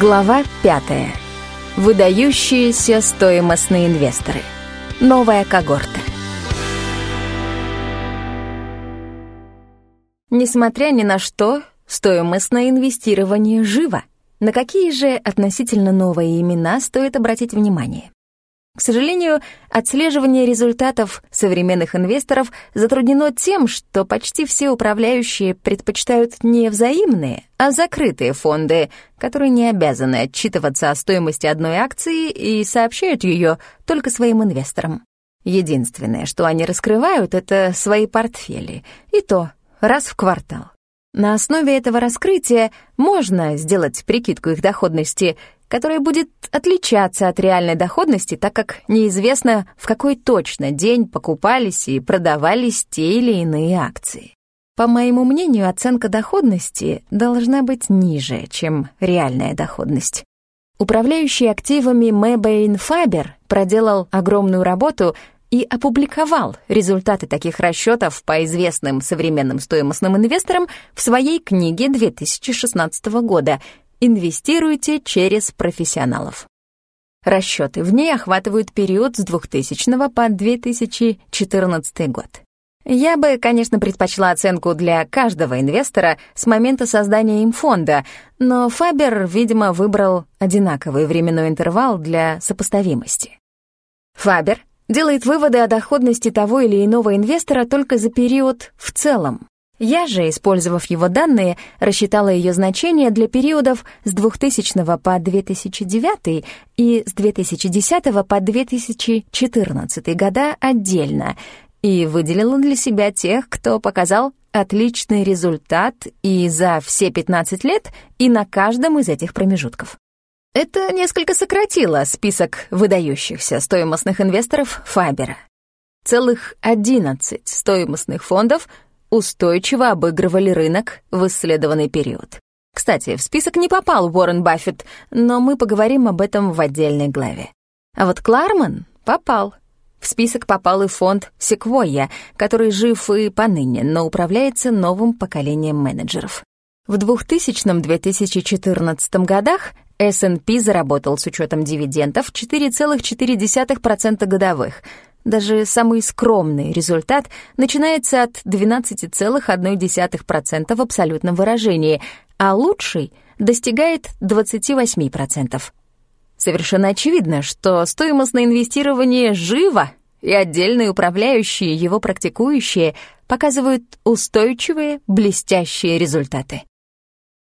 Глава 5. Выдающиеся стоимостные инвесторы. Новая когорта. Несмотря ни на что, стоимостное инвестирование живо. На какие же относительно новые имена стоит обратить внимание? К сожалению, отслеживание результатов современных инвесторов затруднено тем, что почти все управляющие предпочитают не взаимные, а закрытые фонды, которые не обязаны отчитываться о стоимости одной акции и сообщают ее только своим инвесторам. Единственное, что они раскрывают, это свои портфели, и то раз в квартал. На основе этого раскрытия можно сделать прикидку их доходности которая будет отличаться от реальной доходности, так как неизвестно, в какой точно день покупались и продавались те или иные акции. По моему мнению, оценка доходности должна быть ниже, чем реальная доходность. Управляющий активами Мэбейн Фабер проделал огромную работу и опубликовал результаты таких расчетов по известным современным стоимостным инвесторам в своей книге 2016 года Инвестируйте через профессионалов. Расчеты в ней охватывают период с 2000 по 2014 год. Я бы, конечно, предпочла оценку для каждого инвестора с момента создания им фонда, но Фабер, видимо, выбрал одинаковый временной интервал для сопоставимости. Фабер делает выводы о доходности того или иного инвестора только за период в целом, я же, использовав его данные, рассчитала ее значение для периодов с 2000 по 2009 и с 2010 по 2014 года отдельно и выделила для себя тех, кто показал отличный результат и за все 15 лет, и на каждом из этих промежутков. Это несколько сократило список выдающихся стоимостных инвесторов Фабера. Целых 11 стоимостных фондов — устойчиво обыгрывали рынок в исследованный период. Кстати, в список не попал Уоррен Баффет, но мы поговорим об этом в отдельной главе. А вот Кларман попал. В список попал и фонд Секвойя, который жив и поныне, но управляется новым поколением менеджеров. В 2000-2014 годах S&P заработал с учетом дивидендов 4,4% годовых — даже самый скромный результат начинается от 12,1% в абсолютном выражении, а лучший достигает 28%. Совершенно очевидно, что стоимостное инвестирование живо, и отдельные управляющие, его практикующие, показывают устойчивые, блестящие результаты.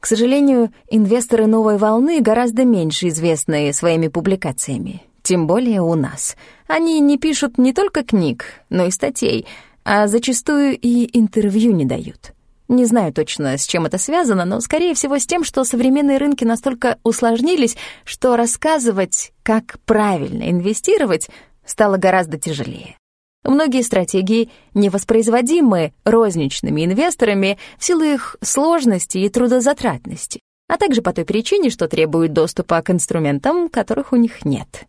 К сожалению, инвесторы новой волны гораздо меньше известны своими публикациями. Тем более у нас. Они не пишут не только книг, но и статей, а зачастую и интервью не дают. Не знаю точно, с чем это связано, но, скорее всего, с тем, что современные рынки настолько усложнились, что рассказывать, как правильно инвестировать, стало гораздо тяжелее. Многие стратегии невоспроизводимы розничными инвесторами в силу их сложности и трудозатратности, а также по той причине, что требуют доступа к инструментам, которых у них нет.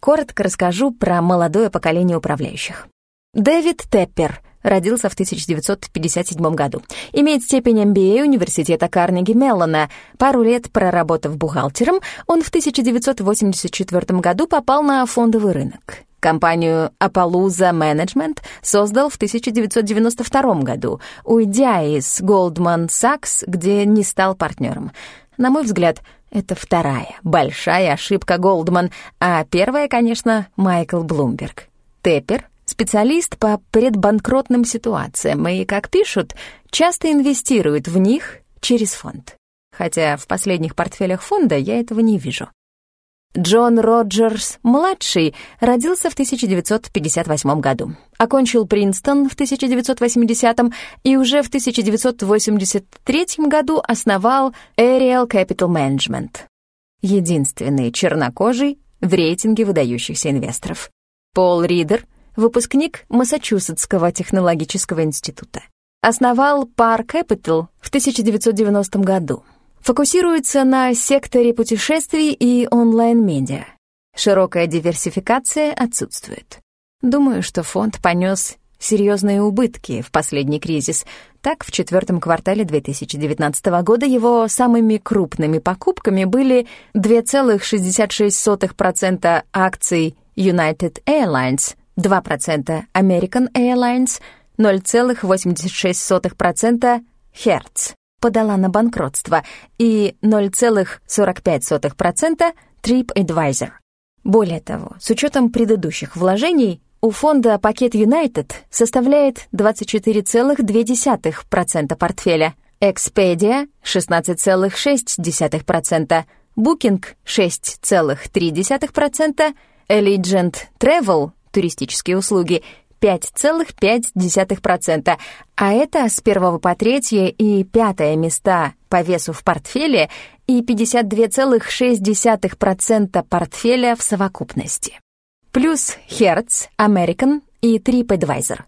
Коротко расскажу про молодое поколение управляющих. Дэвид Теппер родился в 1957 году. Имеет степень MBA университета Карнеги Меллона. Пару лет проработав бухгалтером, он в 1984 году попал на фондовый рынок. Компанию Appaloosa Management создал в 1992 году, уйдя из Goldman Sachs, где не стал партнером. На мой взгляд, это вторая большая ошибка Голдман, а первая, конечно, Майкл Блумберг. Теппер — специалист по предбанкротным ситуациям и, как пишут, часто инвестирует в них через фонд. Хотя в последних портфелях фонда я этого не вижу. Джон Роджерс-младший родился в 1958 году, окончил Принстон в 1980 и уже в 1983 году основал Ariel Capital Management, единственный чернокожий в рейтинге выдающихся инвесторов. Пол Ридер — выпускник Массачусетского технологического института. Основал Par Capital в 1990 году — фокусируется на секторе путешествий и онлайн-медиа. Широкая диверсификация отсутствует. Думаю, что фонд понес серьезные убытки в последний кризис. Так, в четвертом квартале 2019 года его самыми крупными покупками были 2,66% акций United Airlines, 2% American Airlines, 0,86% Hertz подала на банкротство и 0,45% TripAdvisor. Более того, с учетом предыдущих вложений, у фонда «Пакет Юнайтед» составляет 24,2% портфеля, Expedia — 16,6%, Booking — 6,3%, Allegiant Travel — туристические услуги — 5,5%, а это с первого по третье и пятое места по весу в портфеле и 52,6% портфеля в совокупности. Плюс Hertz, American и TripAdvisor.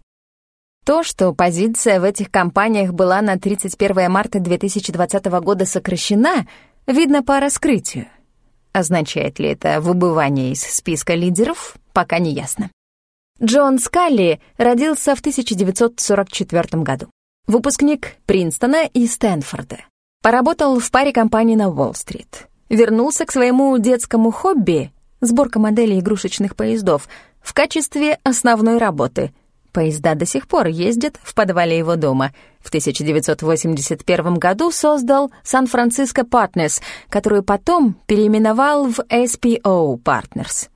То, что позиция в этих компаниях была на 31 марта 2020 года сокращена, видно по раскрытию. Означает ли это выбывание из списка лидеров, пока не ясно. Джон Скалли родился в 1944 году. Выпускник Принстона и Стэнфорда. Поработал в паре компаний на Уолл-стрит. Вернулся к своему детскому хобби — сборка моделей игрушечных поездов — в качестве основной работы. Поезда до сих пор ездят в подвале его дома. В 1981 году создал Сан-Франциско Partners, которую потом переименовал в SPO Partners.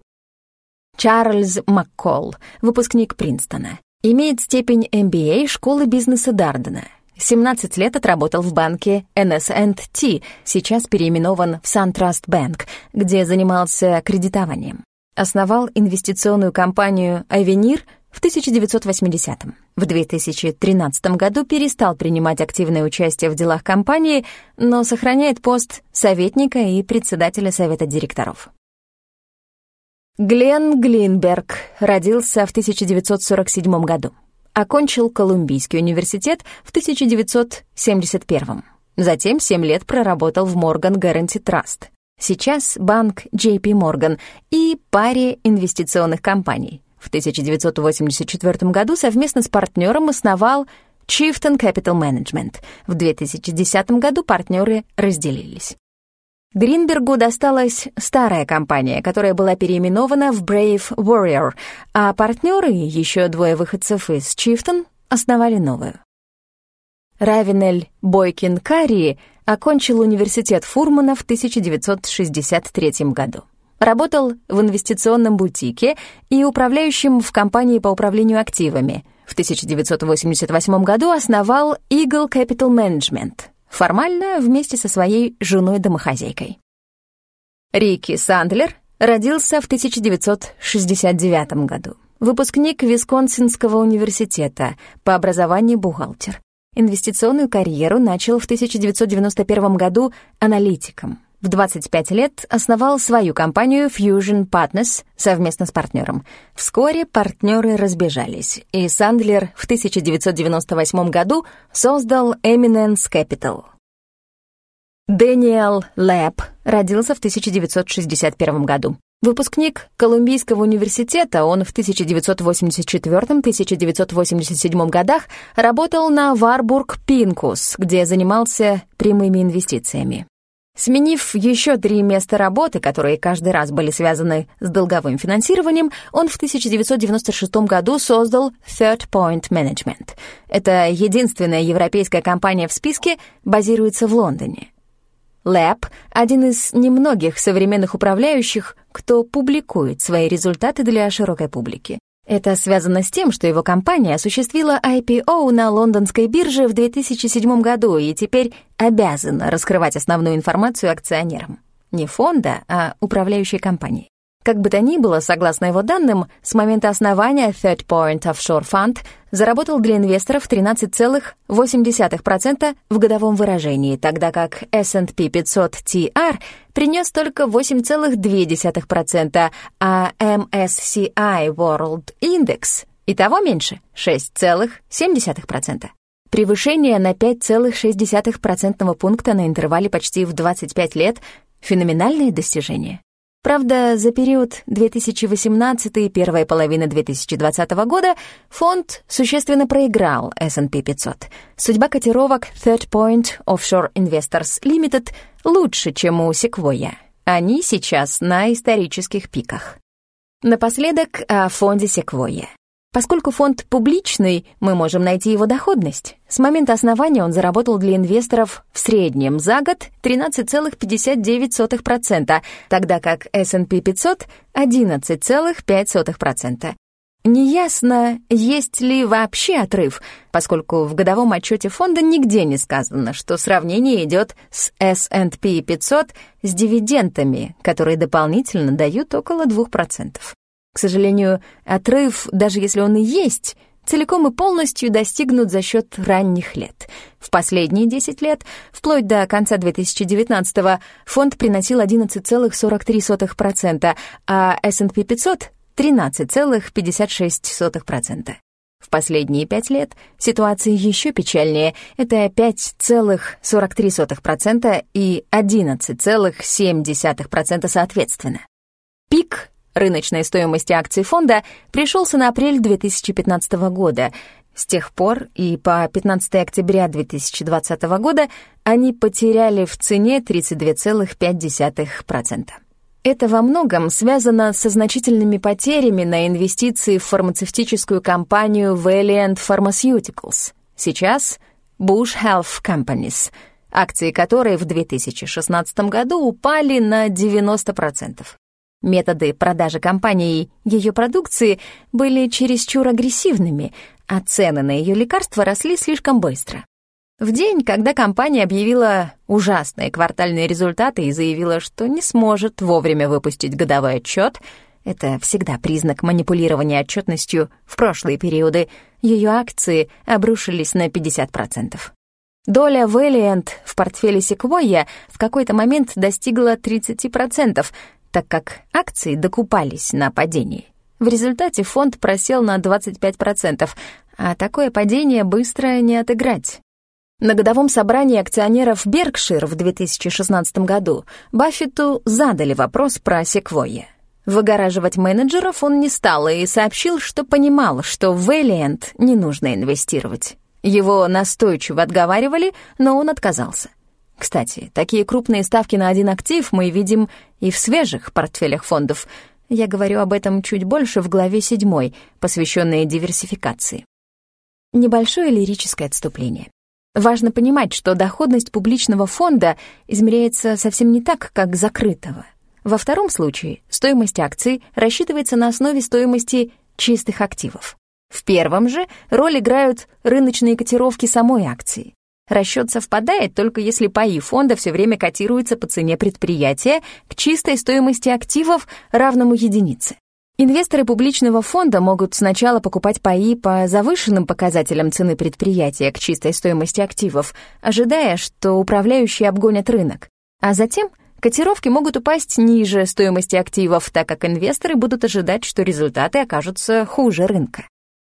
Чарльз Маккол, выпускник Принстона. Имеет степень MBA школы бизнеса Дардена. 17 лет отработал в банке NS&T, сейчас переименован в SunTrust Bank, где занимался кредитованием. Основал инвестиционную компанию «Авенир» в 1980-м. В 2013 году перестал принимать активное участие в делах компании, но сохраняет пост советника и председателя совета директоров. Глен Глинберг родился в 1947 году. Окончил Колумбийский университет в 1971. Затем 7 лет проработал в Morgan Guaranty Trust. Сейчас банк JP Morgan и паре инвестиционных компаний. В 1984 году совместно с партнером основал Chieftain Capital Management. В 2010 году партнеры разделились. Гринбергу досталась старая компания, которая была переименована в Brave Warrior, а партнеры, еще двое выходцев из Чифтон, основали новую. Равинель Бойкин Карри окончил университет Фурмана в 1963 году. Работал в инвестиционном бутике и управляющим в компании по управлению активами. В 1988 году основал Eagle Capital Management — Формально вместе со своей женой-домохозяйкой. Рики Сандлер родился в 1969 году. Выпускник Висконсинского университета, по образованию бухгалтер. Инвестиционную карьеру начал в 1991 году аналитиком. В 25 лет основал свою компанию Fusion Partners совместно с партнером. Вскоре партнеры разбежались, и Сандлер в 1998 году создал Eminence Capital. Дэниел Лэб родился в 1961 году. Выпускник Колумбийского университета, он в 1984-1987 годах работал на Warburg Pincus, где занимался прямыми инвестициями. Сменив еще три места работы, которые каждый раз были связаны с долговым финансированием, он в 1996 году создал Third Point Management. Это единственная европейская компания в списке, базируется в Лондоне. Lab — один из немногих современных управляющих, кто публикует свои результаты для широкой публики. Это связано с тем, что его компания осуществила IPO на лондонской бирже в 2007 году и теперь обязана раскрывать основную информацию акционерам. Не фонда, а управляющей компании. Как бы то ни было, согласно его данным, с момента основания Third Point Offshore Fund заработал для инвесторов 13,8% в годовом выражении, тогда как S&P 500 TR принес только 8,2%, а MSCI World Index и того меньше — 6,7%. Превышение на 5,6% пункта на интервале почти в 25 лет — феноменальное достижение. Правда, за период 2018 и первая половина 2020 года фонд существенно проиграл S&P 500. Судьба котировок Third Point Offshore Investors Limited лучше, чем у Sequoia. Они сейчас на исторических пиках. Напоследок о фонде Sequoia. Поскольку фонд публичный, мы можем найти его доходность. С момента основания он заработал для инвесторов в среднем за год 13,59%, тогда как S&P 500 — 11,5%. Неясно, есть ли вообще отрыв, поскольку в годовом отчете фонда нигде не сказано, что сравнение идет с S&P 500 с дивидендами, которые дополнительно дают около 2%. К сожалению, отрыв, даже если он и есть, целиком и полностью достигнут за счет ранних лет. В последние 10 лет, вплоть до конца 2019-го, фонд приносил 11,43%, а S&P 500 — 13,56%. В последние пять лет ситуация еще печальнее. Это 5,43% и 11,7% соответственно. Пик рыночной стоимости акций фонда пришелся на апрель 2015 года. С тех пор и по 15 октября 2020 года они потеряли в цене 32,5%. Это во многом связано со значительными потерями на инвестиции в фармацевтическую компанию Valiant Pharmaceuticals. Сейчас Bush Health Companies, акции которой в 2016 году упали на 90%. Методы продажи компанией ее продукции были чересчур агрессивными, а цены на ее лекарства росли слишком быстро. В день, когда компания объявила ужасные квартальные результаты и заявила, что не сможет вовремя выпустить годовой отчет, это всегда признак манипулирования отчетностью в прошлые периоды, ее акции обрушились на 50%. Доля Valiant в портфеле Sequoia в какой-то момент достигла 30%, так как акции докупались на падении. В результате фонд просел на 25%, а такое падение быстро не отыграть. На годовом собрании акционеров Беркшир в 2016 году Баффету задали вопрос про секвойе. Выгораживать менеджеров он не стал и сообщил, что понимал, что в Valiant не нужно инвестировать. Его настойчиво отговаривали, но он отказался. Кстати, такие крупные ставки на один актив мы видим и в свежих портфелях фондов. Я говорю об этом чуть больше в главе 7, посвященной диверсификации. Небольшое лирическое отступление. Важно понимать, что доходность публичного фонда измеряется совсем не так, как закрытого. Во втором случае стоимость акций рассчитывается на основе стоимости чистых активов. В первом же роль играют рыночные котировки самой акции. Расчет совпадает только если паи фонда все время котируются по цене предприятия к чистой стоимости активов, равному единице. Инвесторы публичного фонда могут сначала покупать паи по завышенным показателям цены предприятия к чистой стоимости активов, ожидая, что управляющие обгонят рынок. А затем котировки могут упасть ниже стоимости активов, так как инвесторы будут ожидать, что результаты окажутся хуже рынка.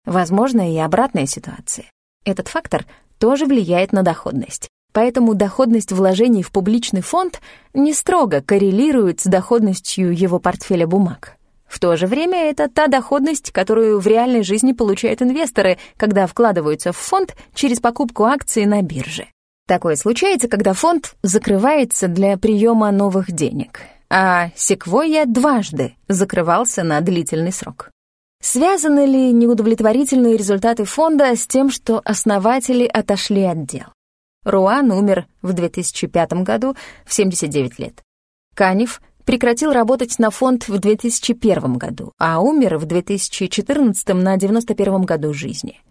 Возможно и обратная ситуация. Этот фактор тоже влияет на доходность. Поэтому доходность вложений в публичный фонд не строго коррелирует с доходностью его портфеля бумаг. В то же время это та доходность, которую в реальной жизни получают инвесторы, когда вкладываются в фонд через покупку акций на бирже. Такое случается, когда фонд закрывается для приема новых денег, а секвойя дважды закрывался на длительный срок. Связаны ли неудовлетворительные результаты фонда с тем, что основатели отошли от дел? Руан умер в 2005 году в 79 лет. Канев прекратил работать на фонд в 2001 году, а умер в 2014 на 91 году жизни.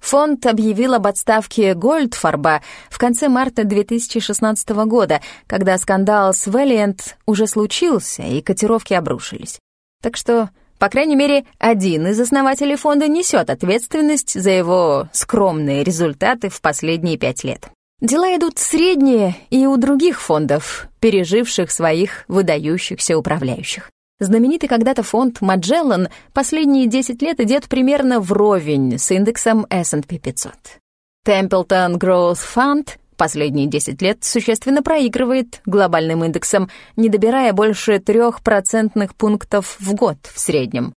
Фонд объявил об отставке Гольдфарба в конце марта 2016 года, когда скандал с Valiant уже случился и котировки обрушились. Так что по крайней мере, один из основателей фонда несет ответственность за его скромные результаты в последние пять лет. Дела идут средние и у других фондов, переживших своих выдающихся управляющих. Знаменитый когда-то фонд Magellan последние 10 лет идет примерно вровень с индексом S&P 500. Templeton Growth Fund Последние 10 лет существенно проигрывает глобальным индексам, не добирая больше 3 процентных пунктов в год в среднем.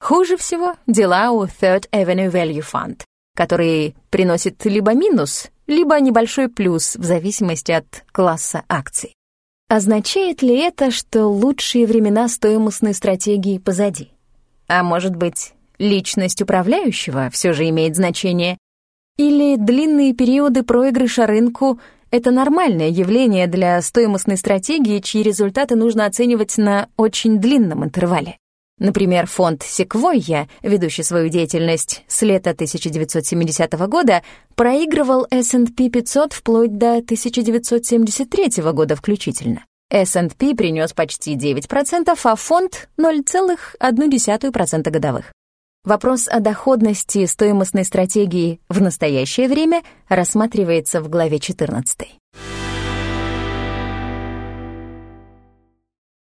Хуже всего дела у Third Avenue Value Fund, который приносит либо минус, либо небольшой плюс в зависимости от класса акций. Означает ли это, что лучшие времена стоимостной стратегии позади? А может быть, личность управляющего все же имеет значение? Или длинные периоды проигрыша рынку — это нормальное явление для стоимостной стратегии, чьи результаты нужно оценивать на очень длинном интервале? Например, фонд Sequoia, ведущий свою деятельность с лета 1970 года, проигрывал S&P 500 вплоть до 1973 года включительно. S&P принес почти 9%, а фонд — 0,1% годовых. Вопрос о доходности стоимостной стратегии в настоящее время рассматривается в главе 14.